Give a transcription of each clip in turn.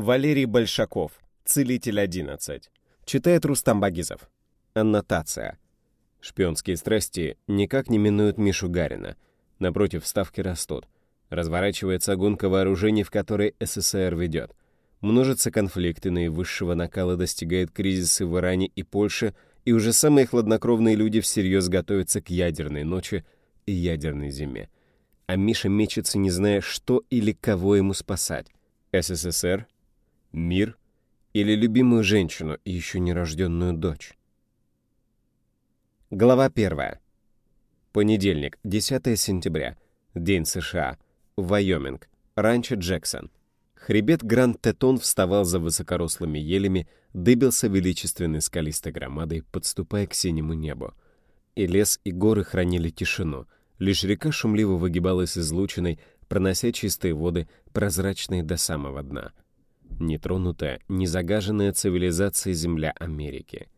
Валерий Большаков. Целитель 11. Читает Рустам Багизов. Аннотация. Шпионские страсти никак не минуют Мишу Гарина. Напротив, ставки растут. Разворачивается гонка вооружений, в которой СССР ведет. Множатся конфликты, наивысшего накала достигает кризисы в Иране и Польше, и уже самые хладнокровные люди всерьез готовятся к ядерной ночи и ядерной зиме. А Миша мечется, не зная, что или кого ему спасать. СССР? Мир? Или любимую женщину и еще нерожденную дочь? Глава первая. Понедельник, 10 сентября. День США. Вайоминг. Ранчо Джексон. Хребет Гранд-Тетон вставал за высокорослыми елями, дыбился величественной скалистой громадой, подступая к синему небу. И лес, и горы хранили тишину. Лишь река шумливо выгибалась излучиной, пронося чистые воды, прозрачные до самого дна. Нетронутая, незагаженная цивилизация земля Америки.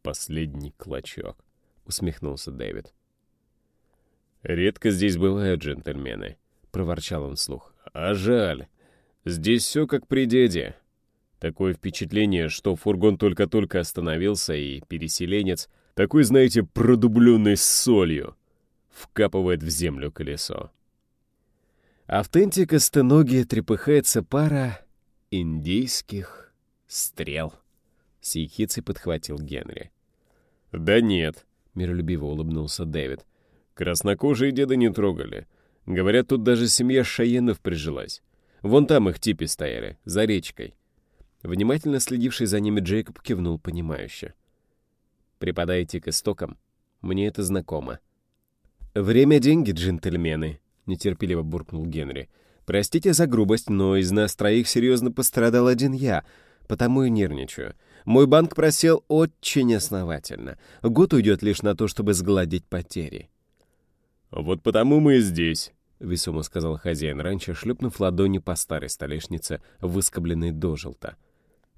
«Последний клочок», — усмехнулся Дэвид. «Редко здесь бывают джентльмены», — проворчал он вслух. «А жаль. Здесь все как при деде. Такое впечатление, что фургон только-только остановился, и переселенец, такой, знаете, продубленный солью, вкапывает в землю колесо. Автентика стеногия трепыхается пара индийских стрел. С ехицей подхватил Генри. «Да нет», — миролюбиво улыбнулся Дэвид. «Краснокожие деда не трогали. Говорят, тут даже семья Шаенов прижилась. Вон там их типи стояли, за речкой. Внимательно следивший за ними Джейкоб кивнул понимающе. «Припадаете к истокам? Мне это знакомо». «Время — деньги, джентльмены», — нетерпеливо буркнул Генри. «Простите за грубость, но из нас троих серьезно пострадал один я, потому и нервничаю. Мой банк просел очень основательно. Год уйдет лишь на то, чтобы сгладить потери». «Вот потому мы и здесь», — весомо сказал хозяин раньше, шлепнув ладони по старой столешнице, выскобленной дожелта.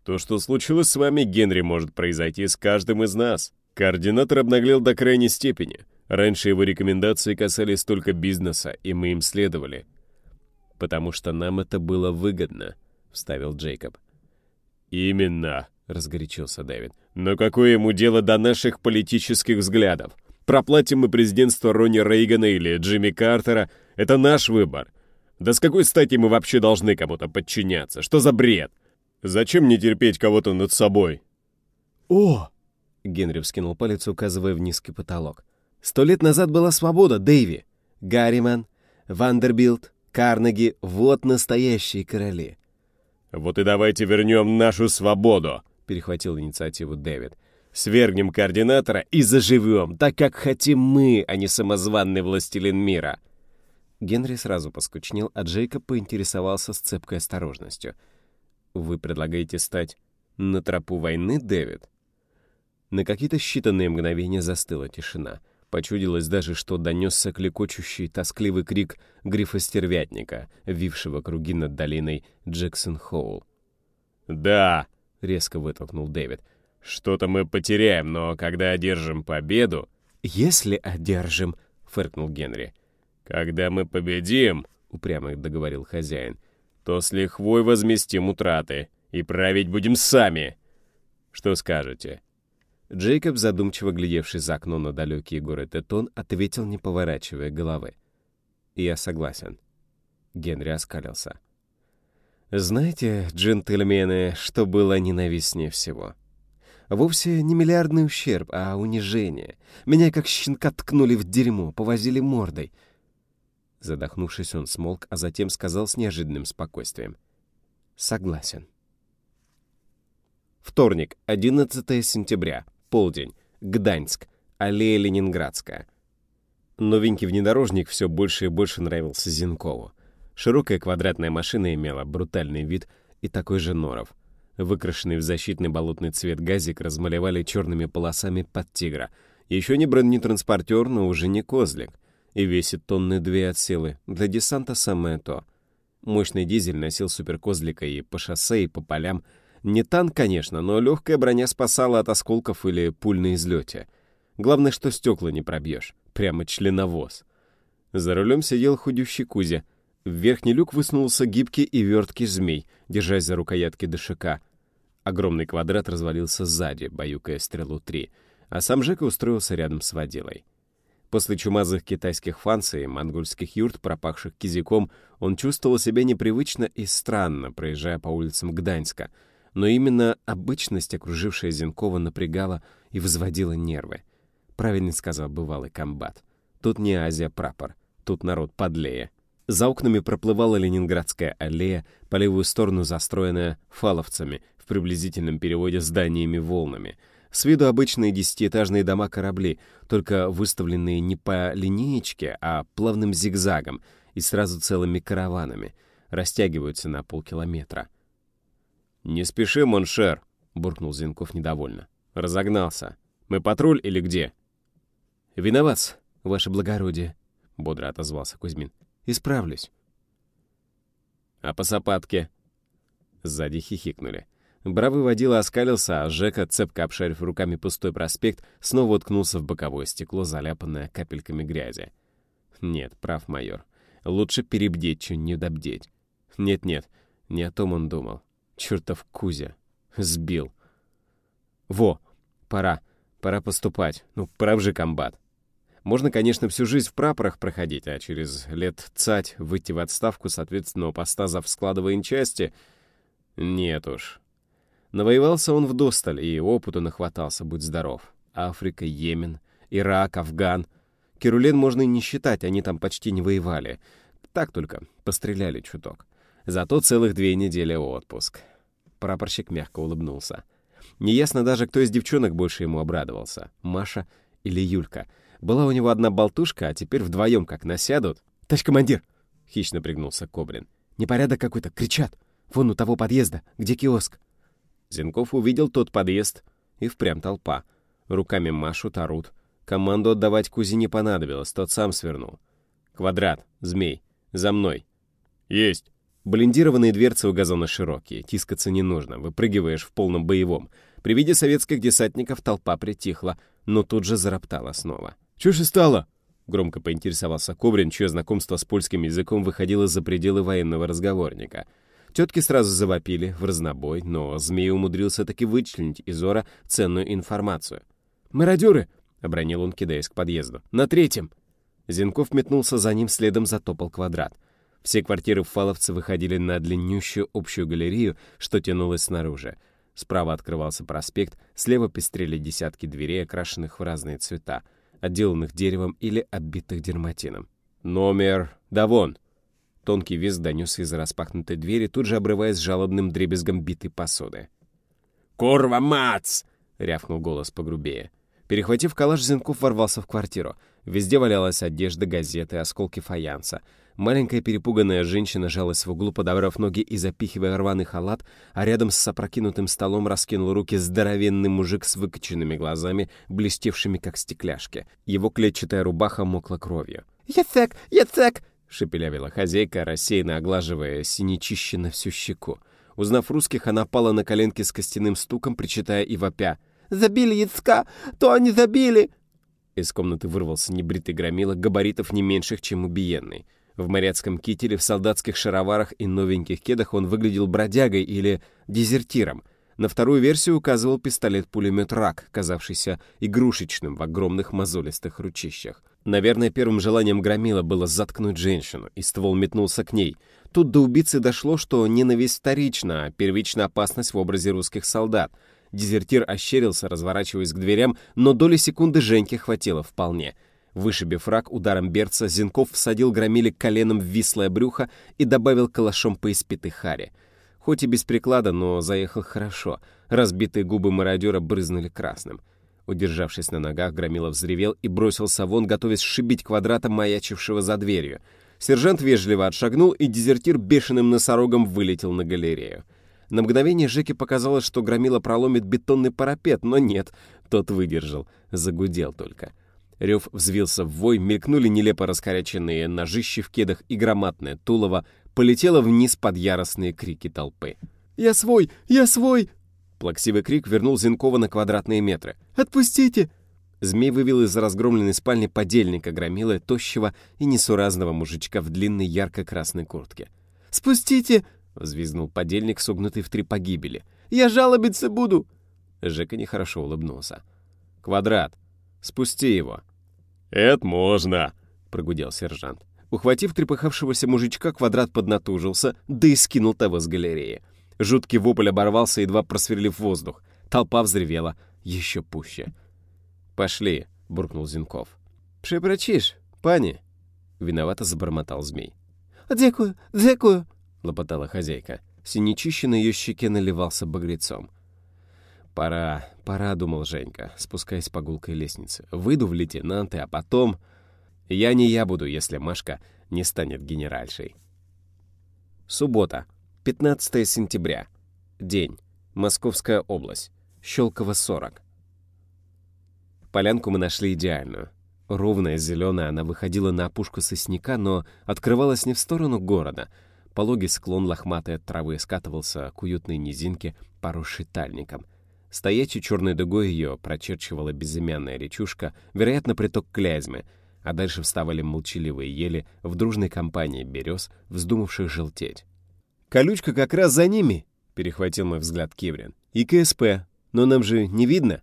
«То, что случилось с вами, Генри, может произойти с каждым из нас. Координатор обнаглел до крайней степени. Раньше его рекомендации касались только бизнеса, и мы им следовали. «Потому что нам это было выгодно», — вставил Джейкоб. «Именно», — разгорячился Дэвид. «Но какое ему дело до наших политических взглядов? Проплатим мы президентство Ронни Рейгана или Джимми Картера — это наш выбор. Да с какой стати мы вообще должны кому-то подчиняться? Что за бред? Зачем мне терпеть кого-то над собой? О! Генри вскинул палец, указывая в низкий потолок. Сто лет назад была свобода, Дэйви. Гарриман, Вандербильд, Карнеги — вот настоящие короли. «Вот и давайте вернем нашу свободу», — перехватил инициативу Дэвид. «Свергнем координатора и заживем, так как хотим мы, а не самозванный властелин мира». Генри сразу поскучнел, а Джейкоб поинтересовался с цепкой осторожностью. «Вы предлагаете стать на тропу войны, Дэвид?» На какие-то считанные мгновения застыла тишина. Почудилось даже, что донесся клекочущий, тоскливый крик грифа-стервятника, вившего круги над долиной Джексон-Хоул. «Да!» — резко вытолкнул Дэвид. «Что-то мы потеряем, но когда одержим победу...» «Если одержим!» — фыркнул Генри. «Когда мы победим, — упрямо договорил хозяин, — то с лихвой возместим утраты, и править будем сами. Что скажете?» Джейкоб, задумчиво глядевший за окно на далекие горы Тетон, ответил, не поворачивая головы. «Я согласен». Генри оскалился. «Знаете, джентльмены, что было ненавистнее всего?» Вовсе не миллиардный ущерб, а унижение. Меня как щенка ткнули в дерьмо, повозили мордой. Задохнувшись, он смолк, а затем сказал с неожиданным спокойствием. «Согласен». Вторник, 11 сентября, полдень, Гданьск, аллея Ленинградская. Новенький внедорожник все больше и больше нравился Зинкову. Широкая квадратная машина имела брутальный вид и такой же норов. Выкрашенный в защитный болотный цвет газик размалевали черными полосами под тигра. Еще не бронетранспортер, но уже не козлик — и весит тонны две от силы. Для десанта самое то. Мощный дизель носил суперкозлика и по шоссе, и по полям. Не танк, конечно, но легкая броня спасала от осколков или пуль на излете. Главное, что стекла не пробьешь. Прямо членовоз. За рулем сидел худющий Кузя. В верхний люк высунулся гибкий и верткий змей, держась за рукоятки дышака. Огромный квадрат развалился сзади, баюкая стрелу 3, а сам Жека устроился рядом с водилой. После чумазых китайских фанций и монгольских юрт, пропахших кизиком, он чувствовал себя непривычно и странно, проезжая по улицам Гданьска. Но именно обычность, окружившая Зенкова, напрягала и возводила нервы. Правильно сказал бывалый комбат. Тут не Азия прапор, тут народ подлее. За окнами проплывала Ленинградская аллея, по левую сторону застроенная фаловцами, в приблизительном переводе зданиями-волнами. С виду обычные десятиэтажные дома-корабли, только выставленные не по линеечке, а плавным зигзагом и сразу целыми караванами, растягиваются на полкилометра. «Не спеши, Mon cher!» — буркнул Зинков недовольно. «Разогнался. Мы патруль или где?» «Виноват, ваше благородие», — бодро отозвался Кузьмин. Исправлюсь. А по сапатке? Сзади хихикнули. Бравый водила оскалился, а Жека, цепко обшарив руками пустой проспект, снова уткнулся в боковое стекло, заляпанное капельками грязи. Нет, прав майор. Лучше перебдеть, чем недобдеть. Нет-нет, не о том он думал. Чертов Кузя. Сбил. Во, пора. Пора поступать. Ну, прав же комбат. Можно, конечно, всю жизнь в прапорах проходить, а через лет цать выйти в отставку с поста за складовые части. Нет уж. Навоевался он в досталь, и опыту нахватался, будь здоров. Африка, Йемен, Ирак, Афган. Керулен можно и не считать, они там почти не воевали. Так только, постреляли чуток. Зато целых две недели отпуск. Прапорщик мягко улыбнулся. Неясно даже, кто из девчонок больше ему обрадовался, Маша или Юлька — была у него одна болтушка, а теперь вдвоем как насядут. «Товарищ командир!» — хищно пригнулся Кобрин. «Непорядок какой-то, кричат! Вон у того подъезда, где киоск!» Зенков увидел тот подъезд, и впрямь толпа. Руками машут, орут. Команду отдавать Кузи не понадобилось, тот сам свернул. «Квадрат, змей, за мной!» «Есть!» Блиндированные дверцы у газона широкие, тискаться не нужно, выпрыгиваешь в полном боевом. При виде советских десантников толпа притихла, но тут же зароптала снова. «Чё же стало?» — громко поинтересовался Кобрин, чье знакомство с польским языком выходило за пределы военного разговорника. Тетки сразу завопили в разнобой, но змей умудрился таки вычленить из Ора ценную информацию. «Мародеры!» — обронил он, кидаясь к подъезду. «На третьем!» Зенков метнулся за ним, следом затопал квадрат. Все квартиры в Фаловце выходили на длиннющую общую галерею, что тянулась снаружи. Справа открывался проспект, слева пестрели десятки дверей, окрашенных в разные цвета — отделанных деревом или оббитых дерматином. «Номер... да вон!» Тонкий визг донесся из распахнутой двери, тут же обрываясь жалобным дребезгом битой посуды. «Курва мац!» — рявкнул голос погрубее. Перехватив калаш, Зенков ворвался в квартиру. Везде валялась одежда, газеты, осколки фаянса. Маленькая перепуганная женщина жалась в углу, подобрав ноги и запихивая рваный халат, а рядом с опрокинутым столом раскинул руки здоровенный мужик с выкоченными глазами, блестевшими как стекляшки. Его клетчатая рубаха мокла кровью. «Яцек! Яцек!» — шепелявила хозяйка, рассеянно оглаживая синячище на всю щеку. Узнав русских, она пала на коленки с костяным стуком, причитая и вопя. «Забили яцка! То они забили!» Из комнаты вырвался небритый громила, габаритов не меньших, чем убиенный. В моряцком кителе, в солдатских шароварах и новеньких кедах он выглядел бродягой или дезертиром. На вторую версию указывал пистолет-пулемет «Рак», казавшийся игрушечным в огромных мозолистых ручищах. Наверное, первым желанием Громила было заткнуть женщину, и ствол метнулся к ней. Тут до убийцы дошло, что ненависть вторична, а первична опасность в образе русских солдат. Дезертир ощерился, разворачиваясь к дверям, но доли секунды Женьке хватило вполне — Вышибив рак ударом берца, Зинков всадил громиле коленом в вислое брюхо и добавил калашом по испитой харе. Хоть и без приклада, но заехал хорошо. Разбитые губы мародера брызнули красным. Удержавшись на ногах, Громилов взревел и бросился вон, готовясь шибить квадратом маячившего за дверью. Сержант вежливо отшагнул, и дезертир бешеным носорогом вылетел на галерею. На мгновение Жеке показалось, что Громила проломит бетонный парапет, но нет, тот выдержал, загудел только. — Рев взвился в вой, мелькнули нелепо раскоряченные ножищи в кедах и громадное тулово полетело вниз под яростные крики толпы. «Я свой! Я свой!» Плаксивый крик вернул Зинкова на квадратные метры. «Отпустите!» Змей вывел из разгромленной спальни подельника громила, тощего и несуразного мужичка в длинной ярко-красной куртке. «Спустите!» — взвизгнул подельник, согнутый в три погибели. «Я жалобиться буду!» Жека нехорошо улыбнулся. «Квадрат, спусти его!» «Это можно!» — прогудел сержант. Ухватив трепыхавшегося мужичка, квадрат поднатужился, да и скинул того с галереи. Жуткий вопль оборвался, едва просверлив воздух. Толпа взревела еще пуще. «Пошли», — буркнул Зинков. «Препрачишь, пани?» — виновато забормотал змей. «Дякую, дякую», — лопотала хозяйка. Синячище на ее щеке наливался багрецом. «Пора, пора», — думал Женька, спускаясь по гулкой лестнице. «Выйду в лейтенанты, а потом...» «Я не я буду, если Машка не станет генеральшей». Суббота, 15 сентября. День. Московская область. Щелково, 40. Полянку мы нашли идеальную. Ровная, зеленая, она выходила на опушку сосняка, но открывалась не в сторону города. Пологий склон лохматой от травы скатывался к уютной низинке, поросшей тальником. Стоячей черной дугой ее прочерчивала безымянная речушка, вероятно, приток Клязьмы, а дальше вставали молчаливые ели в дружной компании берез, вздумавших желтеть. «Колючка как раз за ними!» — перехватил мой взгляд Киврин. «И КСП. Но нам же не видно».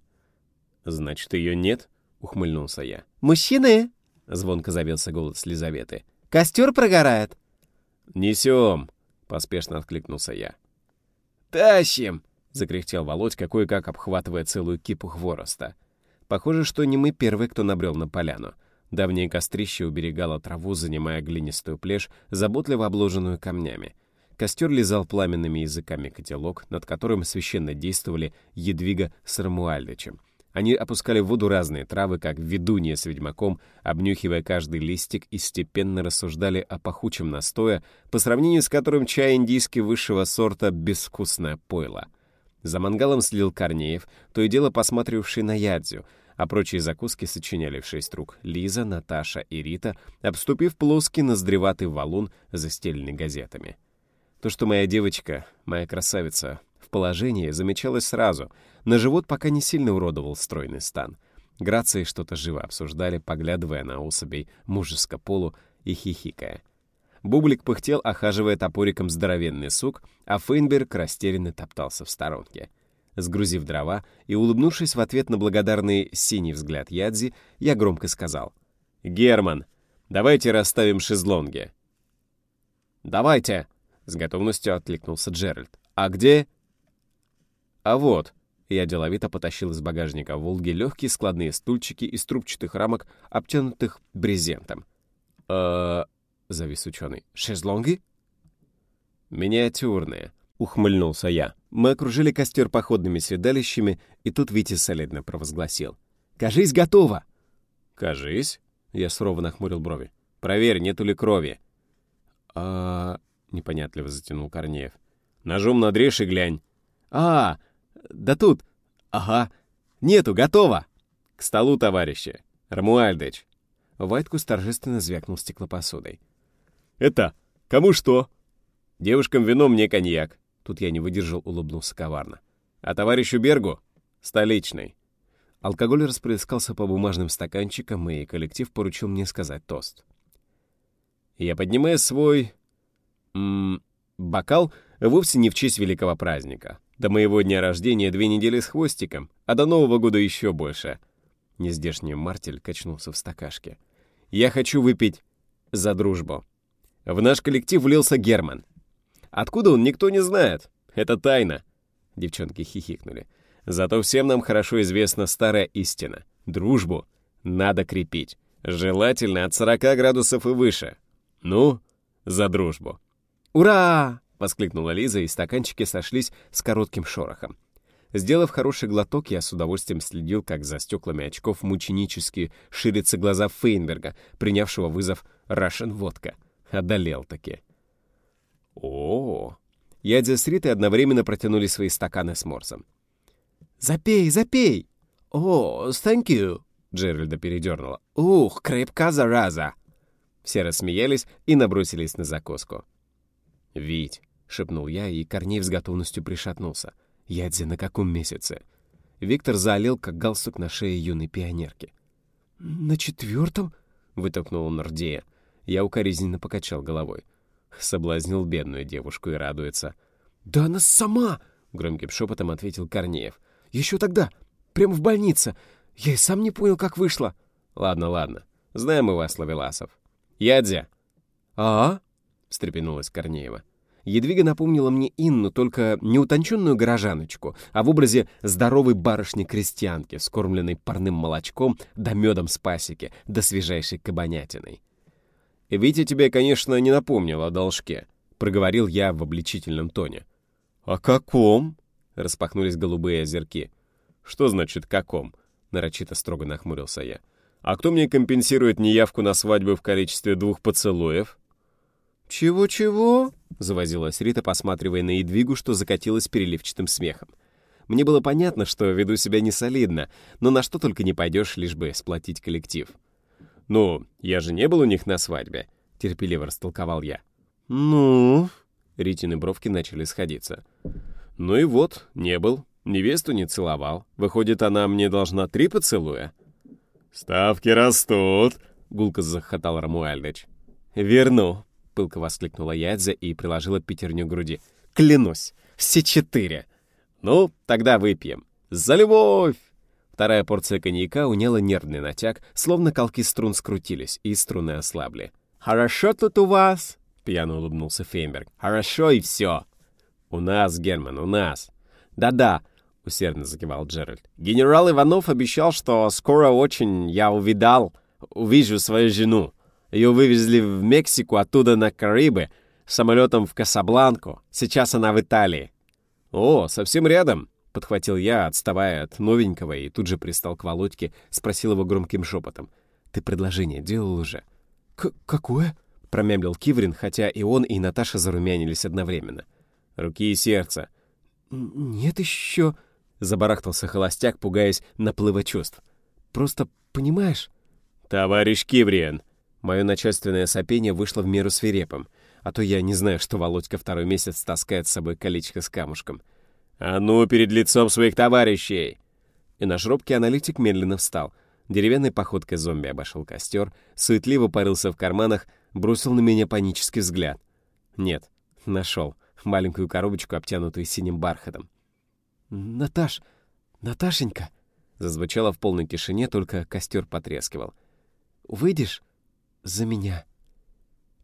«Значит, ее нет?» — ухмыльнулся я. «Мужчины!» — звонко завелся голос Лизаветы. «Костер прогорает!» «Несем!» — поспешно откликнулся я. «Тащим!» — закряхтел Володька, кое-как обхватывая целую кипу хвороста. Похоже, что не мы первые, кто набрел на поляну. Давнее кострище уберегало траву, занимая глинистую плешь, заботливо обложенную камнями. Костер лизал пламенными языками котелок, над которым священно действовали Едвига с Рамуальдычем. Они опускали в воду разные травы, как ведунья с ведьмаком, обнюхивая каждый листик и степенно рассуждали о пахучем настое, по сравнению с которым чай индийский высшего сорта — безвкусное пойло. За мангалом слил Корнеев, то и дело посматривавший на Ядзю, а прочие закуски сочиняли в шесть рук Лиза, Наташа и Рита, обступив плоский ноздреватый валун, застеленный газетами. То, что моя девочка, моя красавица, в положении, замечалось сразу. На живот пока не сильно уродовал стройный стан. Грации что-то живо обсуждали, поглядывая на особей мужеско полу и хихикая. Бублик пыхтел, охаживая топориком здоровенный сук, а Фейнберг растерянно топтался в сторонке. Сгрузив дрова и улыбнувшись в ответ на благодарный синий взгляд Ядзи, я громко сказал. «Герман, давайте расставим шезлонги». «Давайте!» — с готовностью откликнулся Джеральд. «А где?» «А вот», — я деловито потащил из багажника «Волги» легкие складные стульчики из трубчатых рамок, обтянутых брезентом. «Э-э...» — завис ученый. «Шезлонги?» «Миниатюрные», — ухмыльнулся я. Мы окружили костер походными седалищами, и тут Витя солидно провозгласил. «Кажись, готово!» «Кажись?» — я сурово нахмурил брови. «Проверь, нету ли крови». «А...» — непонятливо затянул Корнеев. «Ножом надрежь и глянь». «А, да тут... Ага. Нету, готово!» «К столу, товарищи! Рамуальдыч!» Вайткус торжественно звякнул стеклопосудой. «Это... Кому что?» «Девушкам вино, мне коньяк». Тут я не выдержал, улыбнулся коварно. «А товарищу Бергу? Столичный». Алкоголь расплескался по бумажным стаканчикам, и коллектив поручил мне сказать тост. Я поднимаю свой... бокал вовсе не в честь великого праздника. До моего дня рождения две недели с хвостиком, а до Нового года еще больше. Нездешний мартель качнулся в стакашке. Я хочу выпить за дружбу. В наш коллектив влился Герман. Откуда он, никто не знает. Это тайна. Девчонки хихикнули. Зато всем нам хорошо известна старая истина. Дружбу надо крепить. Желательно от 40 градусов и выше. Ну, за дружбу. «Ура!» — воскликнула Лиза, и стаканчики сошлись с коротким шорохом. Сделав хороший глоток, я с удовольствием следил, как за стеклами очков мученически ширятся глаза Фейнберга, принявшего вызов «Рашен водка». Одолел-таки. О, Ядзя с Ритой одновременно протянули свои стаканы с морсом. «Запей, запей!» «О, thank you!» Джеральда передернула. «Ух, крепка зараза!» Все рассмеялись и набросились на закуску. «Вить!» — шепнул я, и Корней с готовностью пришатнулся. «Ядзя на каком месяце?» Виктор заолел, как галстук на шее юной пионерки. «На четвертом?» — вытолкнула Нордея. Я укоризненно покачал головой. Соблазнил бедную девушку и радуется. «Да она сама!» — громким шепотом ответил Корнеев. «Еще тогда, прямо в больнице. Я и сам не понял, как вышло». «Ладно, ладно. Знаем мы вас, Лавеласов. Ядзя!» «А?» — встрепенулась Корнеева. Едвига напомнила мне Инну, только не утонченную горожаночку, а в образе здоровой барышни-крестьянки, скормленной парным молочком да медом с пасеки, да свежайшей кабанятиной. «Витя тебе, конечно, не напомнил о должке», — проговорил я в обличительном тоне. «О каком?» — распахнулись голубые озерки. «Что значит «каком»?» — нарочито строго нахмурился я. «А кто мне компенсирует неявку на свадьбу в количестве двух поцелуев?» «Чего-чего?» — завозилась Рита, посматривая на Едвигу, что закатилась переливчатым смехом. Мне было понятно, что веду себя несолидно, но на что только не пойдешь, лишь бы сплотить коллектив. «Ну, я же не был у них на свадьбе», — терпеливо растолковал я. «Ну?» — Ритины бровки начали сходиться. «Ну и вот, не был, невесту не целовал. Выходит, она мне должна три поцелуя?» «Ставки растут», — гулко захотал Рамуальдыч. «Верну», — пылко воскликнула Ядзя и приложила пятерню к груди. «Клянусь, все четыре!» «Ну, тогда выпьем. За любовь!» Вторая порция коньяка уняла нервный натяг, словно колки струн скрутились, и струны ослабли. «Хорошо тут у вас!» — пьяно улыбнулся Фейнберг. «Хорошо и все!» «У нас, Герман, у нас!» «Да-да!» — усердно закивал Джеральд. «Генерал Иванов обещал, что скоро очень я увидал, увижу свою жену. Ее вывезли в Мексику, оттуда на Карибы, самолетом в Касабланку. Сейчас она в Италии». «О, совсем рядом!» — подхватил я, отставая от новенького, и тут же пристал к Володьке, спросил его громким шепотом. «Ты предложение делал уже?» К «Какое?» — промямлил Киврин, хотя и он, и Наташа зарумянились одновременно. «Руки и сердце». «Нет еще...» — забарахтался холостяк, пугаясь наплыва чувств. «Просто понимаешь...» «Товарищ Киврин!» Мое начальственное сопение вышло в меру свирепым, а то я не знаю, что Володька второй месяц таскает с собой колечко с камушком. «А ну, перед лицом своих товарищей!» И наш робкий аналитик медленно встал. Деревянной походкой зомби обошел костер, суетливо порылся в карманах, бросил на меня панический взгляд. Нет, нашел. Маленькую коробочку, обтянутую синим бархатом. «Наташ! Наташенька!» Зазвучало в полной тишине, только костер потрескивал. «Выйдешь за меня?»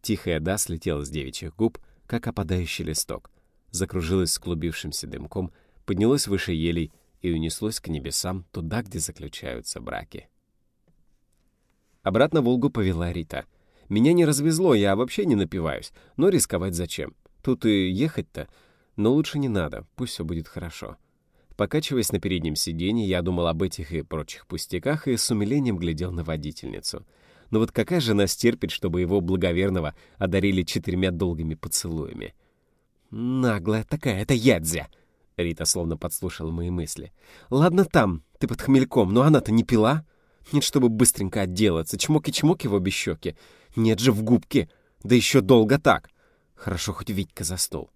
Тихая «да» слетела с девичьих губ, как опадающий листок. Закружилась с клубившимся дымком, поднялась выше елей и унеслось к небесам туда, где заключаются браки. Обратно Волгу повела Рита. Меня не развезло, я вообще не напиваюсь, но рисковать зачем? Тут и ехать-то, но лучше не надо, пусть все будет хорошо. Покачиваясь на переднем сиденье, я думал об этих и прочих пустяках и с умилением глядел на водительницу. Но вот какая жена стерпит, чтобы его благоверного одарили четырьмя долгими поцелуями? «Наглая такая, это ядзя!» Рита словно подслушала мои мысли. «Ладно там, ты под хмельком, но она-то не пила. Нет, чтобы быстренько отделаться, чмоки-чмоки в обе щеки. Нет же в губке, да еще долго так. Хорошо, хоть Витька заснул».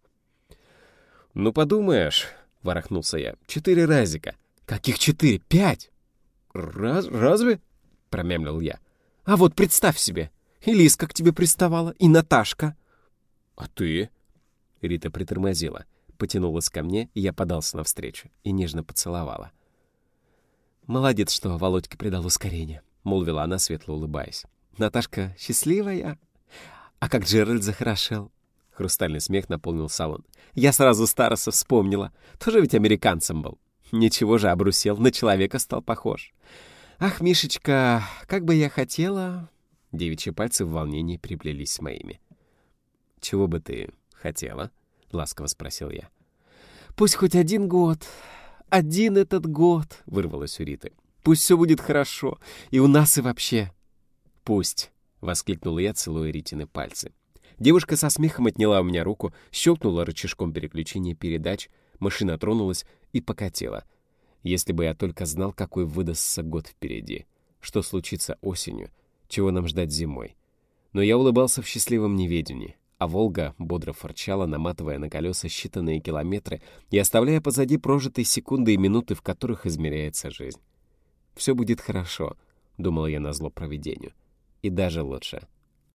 «Ну, подумаешь», — ворохнулся я, — «четыре разика». «Каких четыре? Пять!» «Раз... разве?» — промямлил я. «А вот представь себе, и Лиска к тебе приставала, и Наташка». «А ты?» Рита притормозила потянулась ко мне, и я подался навстречу и нежно поцеловала. «Молодец, что Володька придал ускорение», — молвила она, светло улыбаясь. «Наташка счастливая? А как Джеральд захорошел?» Хрустальный смех наполнил салон. «Я сразу Староса вспомнила. Тоже ведь американцем был. Ничего же, обрусел, на человека стал похож. Ах, Мишечка, как бы я хотела...» Девичьи пальцы в волнении приплелись с моими. «Чего бы ты хотела?» — ласково спросил я. «Пусть хоть один год, один этот год», — вырвалось у Риты. «Пусть все будет хорошо, и у нас, и вообще». «Пусть», — воскликнула я, целуя Ритины пальцы. Девушка со смехом отняла у меня руку, щелкнула рычажком переключения передач, машина тронулась и покатила. Если бы я только знал, какой выдастся год впереди, что случится осенью, чего нам ждать зимой. Но я улыбался в счастливом неведении, а «Волга» бодро форчала, наматывая на колеса считанные километры и оставляя позади прожитые секунды и минуты, в которых измеряется жизнь. «Все будет хорошо», — думал я назло провидению. «И даже лучше».